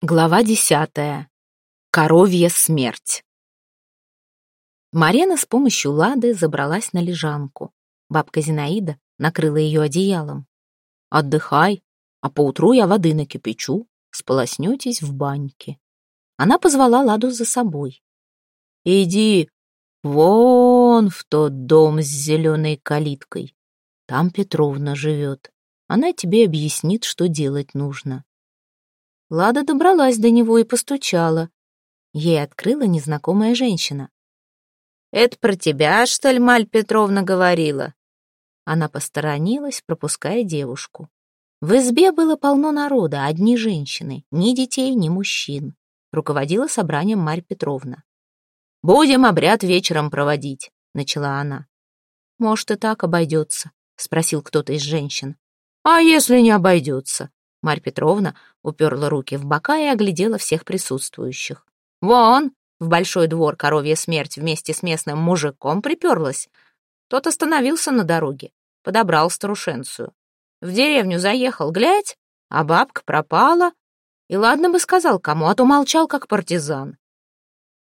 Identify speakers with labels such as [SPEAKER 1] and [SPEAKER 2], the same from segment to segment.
[SPEAKER 1] Глава десятая. Коровья смерть. Марена с помощью Лады забралась на лежанку. Бабка Зинаида накрыла ее одеялом. «Отдыхай, а поутру я воды накипячу, сполоснетесь в баньке». Она позвала Ладу за собой. «Иди вон в тот дом с зеленой калиткой. Там Петровна живет. Она тебе объяснит, что делать нужно». Лада добралась до него и постучала. Ей открыла незнакомая женщина. «Это про тебя, что ли, Маль Петровна говорила?» Она посторонилась, пропуская девушку. В избе было полно народа, одни женщины, ни детей, ни мужчин. Руководила собранием Марь Петровна. «Будем обряд вечером проводить», — начала она. «Может, и так обойдется», — спросил кто-то из женщин. «А если не обойдется?» Марь Петровна уперла руки в бока и оглядела всех присутствующих. «Вон, в большой двор коровья смерть вместе с местным мужиком приперлась. Тот остановился на дороге, подобрал старушенцию. В деревню заехал, глядь, а бабка пропала. И ладно бы сказал кому, а то молчал, как партизан.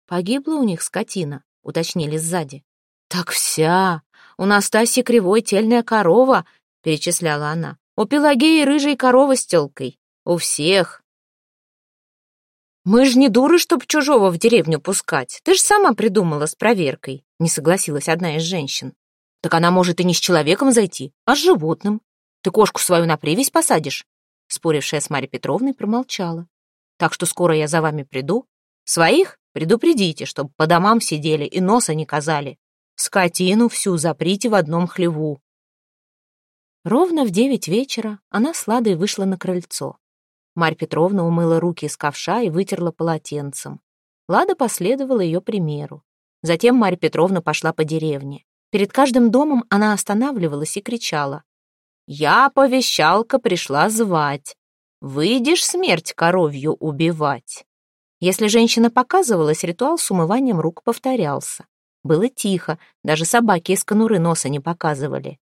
[SPEAKER 1] «Погибла у них скотина», — уточнили сзади. «Так вся. У Настасьи кривой тельная корова», — перечисляла она. У Пелагеи рыжей корова с телкой. У всех. Мы ж не дуры, чтоб чужого в деревню пускать. Ты ж сама придумала с проверкой, не согласилась одна из женщин. Так она может и не с человеком зайти, а с животным. Ты кошку свою на привязь посадишь? Спорившая с Марьей Петровной промолчала. Так что скоро я за вами приду. Своих предупредите, чтоб по домам сидели и носа не казали. Скотину всю заприте в одном хлеву. Ровно в девять вечера она с Ладой вышла на крыльцо. Марь Петровна умыла руки из ковша и вытерла полотенцем. Лада последовала ее примеру. Затем Марь Петровна пошла по деревне. Перед каждым домом она останавливалась и кричала. «Я, повещалка, пришла звать. Выйдешь смерть коровью убивать». Если женщина показывалась, ритуал с умыванием рук повторялся. Было тихо, даже собаки из конуры носа не показывали.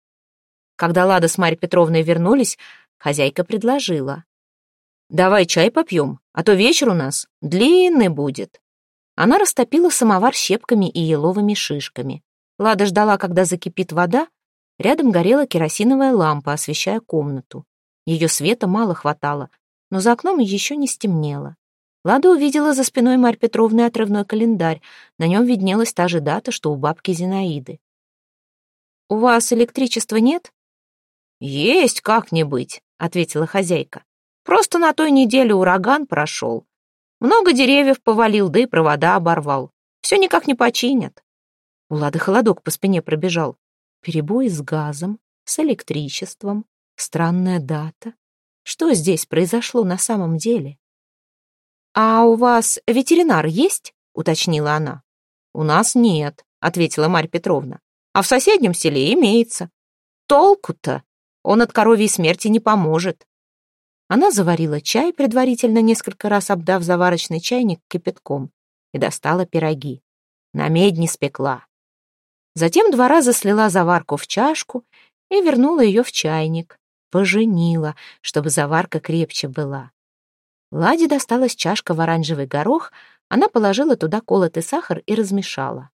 [SPEAKER 1] Когда Лада с Марьей Петровной вернулись, хозяйка предложила. «Давай чай попьем, а то вечер у нас длинный будет». Она растопила самовар щепками и еловыми шишками. Лада ждала, когда закипит вода. Рядом горела керосиновая лампа, освещая комнату. Ее света мало хватало, но за окном еще не стемнело. Лада увидела за спиной Марь Петровны отрывной календарь. На нем виднелась та же дата, что у бабки Зинаиды. «У вас электричества нет?» «Есть как-нибудь», — ответила хозяйка. «Просто на той неделе ураган прошел. Много деревьев повалил, да и провода оборвал. Все никак не починят». У Лады холодок по спине пробежал. Перебой с газом, с электричеством, странная дата. Что здесь произошло на самом деле? «А у вас ветеринар есть?» — уточнила она. «У нас нет», — ответила Марья Петровна. «А в соседнем селе имеется». «Толку-то?» Он от коровьей смерти не поможет. Она заварила чай, предварительно несколько раз обдав заварочный чайник кипятком, и достала пироги. На медне спекла. Затем два раза слила заварку в чашку и вернула ее в чайник. Поженила, чтобы заварка крепче была. Ладе досталась чашка в оранжевый горох, она положила туда колотый сахар и размешала.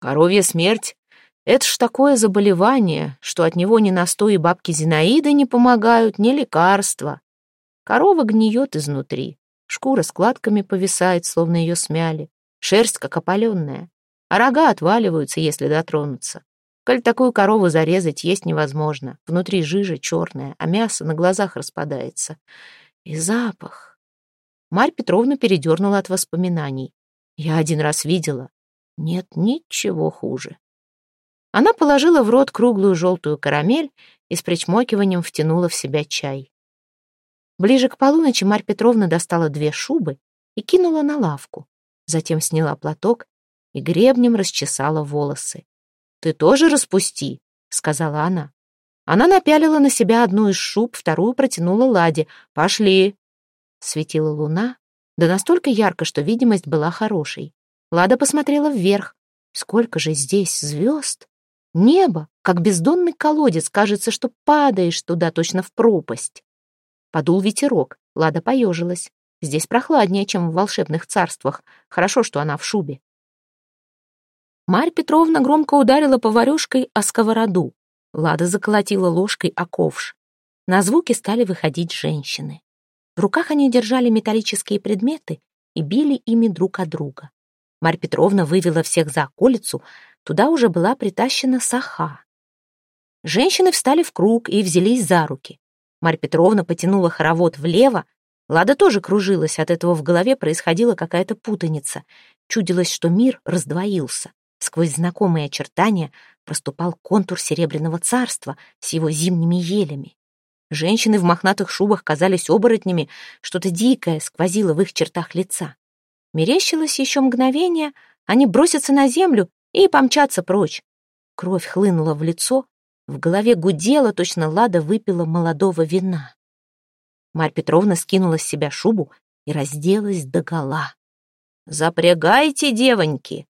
[SPEAKER 1] «Коровья смерть это ж такое заболевание, что от него ни настои бабки Зинаиды не помогают, ни лекарства. Корова гниет изнутри, шкура складками повисает, словно ее смяли, шерсть как опаленная, а рога отваливаются, если дотронуться. Коль такую корову зарезать, есть невозможно. Внутри жижа черная, а мясо на глазах распадается. И запах. Марь Петровна передернула от воспоминаний. Я один раз видела. Нет ничего хуже. Она положила в рот круглую желтую карамель и с причмокиванием втянула в себя чай. Ближе к полуночи Марь Петровна достала две шубы и кинула на лавку. Затем сняла платок и гребнем расчесала волосы. «Ты тоже распусти», — сказала она. Она напялила на себя одну из шуб, вторую протянула Ладе. «Пошли!» Светила луна, да настолько ярко, что видимость была хорошей. Лада посмотрела вверх. Сколько же здесь звезд! Небо, как бездонный колодец, кажется, что падаешь туда точно в пропасть. Подул ветерок, Лада поежилась. Здесь прохладнее, чем в волшебных царствах. Хорошо, что она в шубе. Марья Петровна громко ударила поварёшкой о сковороду. Лада заколотила ложкой о ковш. На звуки стали выходить женщины. В руках они держали металлические предметы и били ими друг от друга. Марья Петровна вывела всех за околицу, туда уже была притащена саха. Женщины встали в круг и взялись за руки. Марья Петровна потянула хоровод влево, Лада тоже кружилась, от этого в голове происходила какая-то путаница. Чудилось, что мир раздвоился. Сквозь знакомые очертания проступал контур Серебряного царства с его зимними елями. Женщины в мохнатых шубах казались оборотнями, что-то дикое сквозило в их чертах лица. Мерещилось еще мгновение, они бросятся на землю и помчатся прочь. Кровь хлынула в лицо, в голове гудела, точно Лада выпила молодого вина. Марь Петровна скинула с себя шубу и разделась догола. «Запрягайте, девоньки!»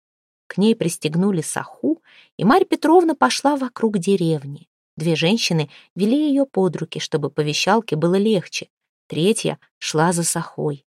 [SPEAKER 1] К ней пристегнули саху, и Марь Петровна пошла вокруг деревни. Две женщины вели ее под руки, чтобы по вещалке было легче. Третья шла за сахой.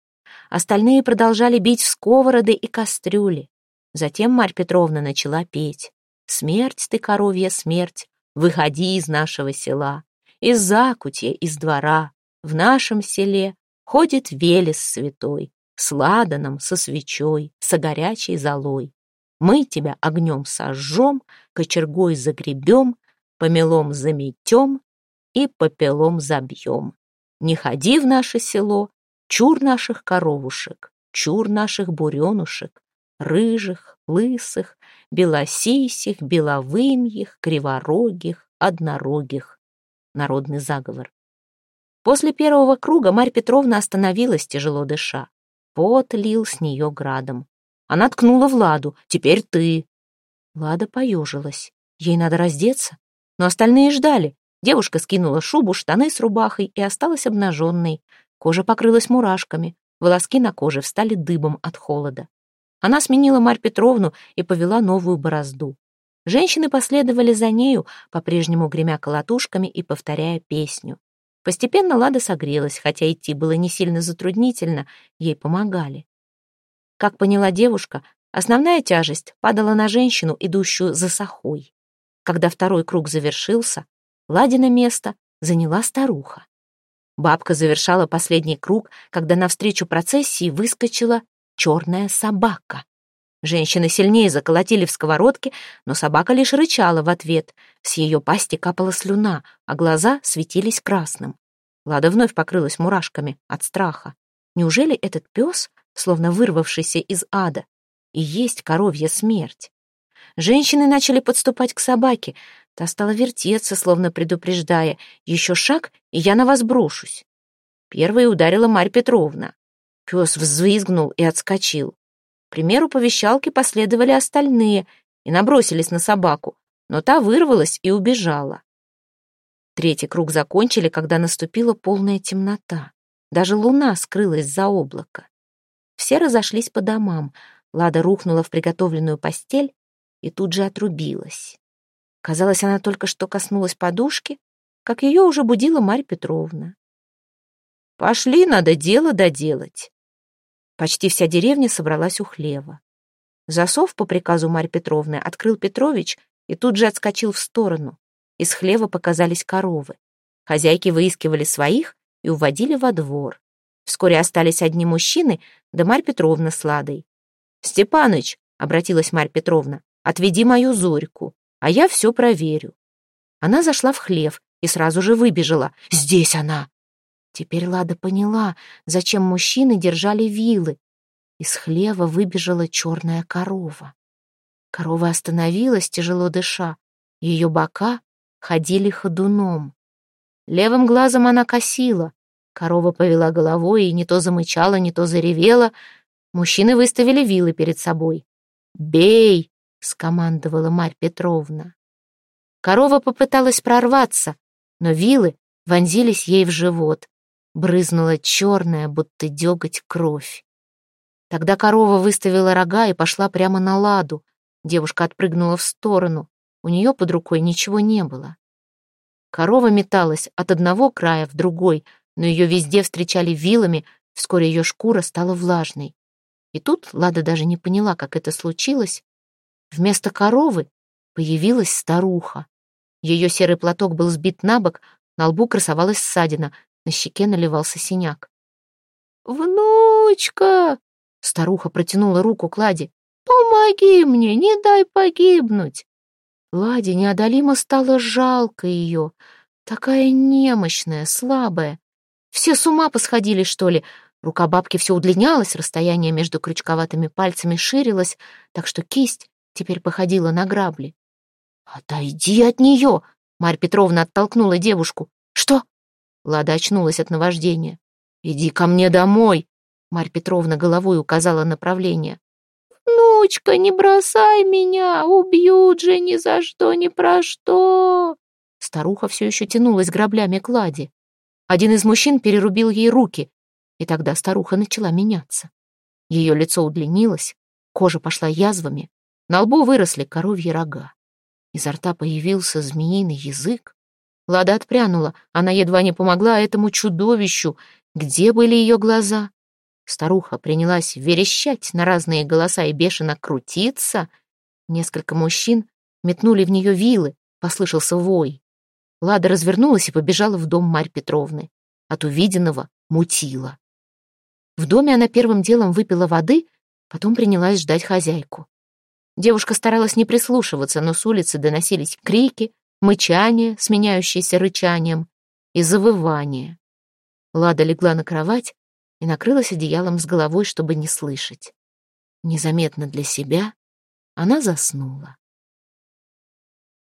[SPEAKER 1] Остальные продолжали бить в сковороды и кастрюли. Затем Марь Петровна начала петь. «Смерть ты, коровья, смерть, выходи из нашего села, из закутья, из двора. В нашем селе ходит Велес святой, с ладаном, со свечой, со горячей золой. Мы тебя огнем сожжем, кочергой загребем, помелом заметем и попелом забьем. Не ходи в наше село, чур наших коровушек, чур наших буренушек, рыжих, лысых, белосисих, беловымьих, криворогих, однорогих. Народный заговор. После первого круга Марья Петровна остановилась, тяжело дыша. Пот лил с нее градом. Она ткнула в Ладу. «Теперь ты». Лада поежилась. Ей надо раздеться. Но остальные ждали. Девушка скинула шубу, штаны с рубахой и осталась обнаженной. Кожа покрылась мурашками. Волоски на коже встали дыбом от холода. Она сменила Марь Петровну и повела новую борозду. Женщины последовали за нею, по-прежнему гремя колотушками и повторяя песню. Постепенно Лада согрелась, хотя идти было не сильно затруднительно, ей помогали. Как поняла девушка, основная тяжесть падала на женщину, идущую за сахой. Когда второй круг завершился, Ладина место заняла старуха. Бабка завершала последний круг, когда навстречу процессии выскочила черная собака. Женщины сильнее заколотили в сковородке, но собака лишь рычала в ответ. С ее пасти капала слюна, а глаза светились красным. Лада вновь покрылась мурашками от страха. Неужели этот пес словно вырвавшийся из ада, и есть коровья смерть. Женщины начали подступать к собаке, та стала вертеться, словно предупреждая, еще шаг, и я на вас брошусь. Первой ударила Марья Петровна. Пес взвизгнул и отскочил. К примеру повещалки последовали остальные и набросились на собаку, но та вырвалась и убежала. Третий круг закончили, когда наступила полная темнота. Даже луна скрылась за облако. Все разошлись по домам. Лада рухнула в приготовленную постель и тут же отрубилась. Казалось, она только что коснулась подушки, как ее уже будила Марья Петровна. «Пошли, надо дело доделать». Почти вся деревня собралась у хлева. Засов по приказу Марьи Петровны открыл Петрович и тут же отскочил в сторону. Из хлева показались коровы. Хозяйки выискивали своих и уводили во двор. Вскоре остались одни мужчины, да Марь Петровна с Ладой. «Степаныч», — обратилась Марь Петровна, — «отведи мою Зорьку, а я все проверю». Она зашла в хлев и сразу же выбежала. «Здесь она!» Теперь Лада поняла, зачем мужчины держали вилы. Из хлева выбежала черная корова. Корова остановилась, тяжело дыша. Ее бока ходили ходуном. Левым глазом она косила, Корова повела головой и не то замычала, не то заревела. Мужчины выставили вилы перед собой. «Бей!» — скомандовала Марь Петровна. Корова попыталась прорваться, но вилы вонзились ей в живот. Брызнула черная, будто деготь, кровь. Тогда корова выставила рога и пошла прямо на ладу. Девушка отпрыгнула в сторону. У нее под рукой ничего не было. Корова металась от одного края в другой, но ее везде встречали вилами, вскоре ее шкура стала влажной. И тут Лада даже не поняла, как это случилось. Вместо коровы появилась старуха. Ее серый платок был сбит на бок, на лбу красовалась ссадина, на щеке наливался синяк. «Внучка!» — старуха протянула руку к Ладе. «Помоги мне, не дай погибнуть!» Ладе неодолимо стало жалко ее. Такая немощная, слабая. Все с ума посходили, что ли? Рука бабки все удлинялась, расстояние между крючковатыми пальцами ширилось, так что кисть теперь походила на грабли. «Отойди от нее!» — Марь Петровна оттолкнула девушку. Лада очнулась от наваждения. «Иди ко мне домой!» — Марь Петровна головой указала направление. «Внучка, не бросай меня! Убьют же ни за что, ни про что!» Старуха все еще тянулась граблями к Ладе. Один из мужчин перерубил ей руки, и тогда старуха начала меняться. Ее лицо удлинилось, кожа пошла язвами, на лбу выросли коровьи рога. Изо рта появился змеиный язык. Лада отпрянула, она едва не помогла этому чудовищу. Где были ее глаза? Старуха принялась верещать на разные голоса и бешено крутиться. Несколько мужчин метнули в нее вилы, послышался вой. Лада развернулась и побежала в дом Марь Петровны. От увиденного мутила. В доме она первым делом выпила воды, потом принялась ждать хозяйку. Девушка старалась не прислушиваться, но с улицы доносились крики, мычание, сменяющееся рычанием, и завывание. Лада легла на кровать и накрылась одеялом с головой, чтобы не слышать. Незаметно для себя она заснула.